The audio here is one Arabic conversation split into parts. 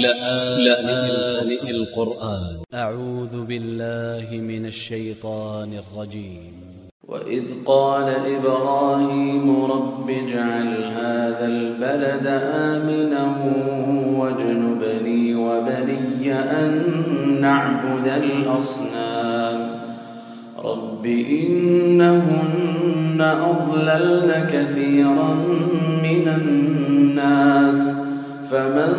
لآن القرآن. أ ع و ذ ب ا ل ل ه من ا ل ش ي ط ا ن ا ل ج ي م وإذ قال إبراهيم رب اجعل هذا البلد آمنا واجنبني وبني أن نعبد الأصنام. رب إنهن أضللن كثيرا من الناس.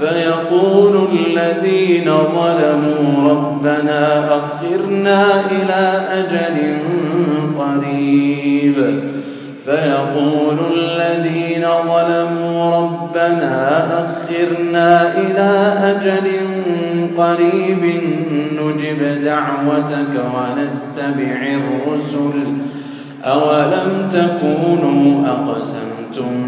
فيقول الذين ظلموا ربنا أخرنا إلى أجل قريب. فيقول الذين ظلموا ربنا أخرنا إلى أجل قريب. نجب دعوتك ونتبع الرسل. أولم تكونوا أقسمتم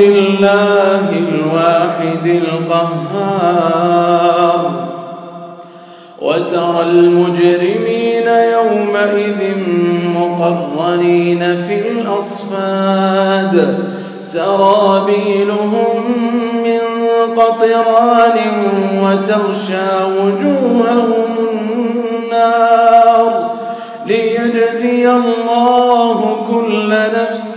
لله الواحد القهار. وترى المجرمين يومئذ مقرنين في الأصفاد. سرابيلهم من قطران وتغشى وجوههم النار. ليجزي الله كل نفس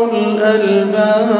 الألباب.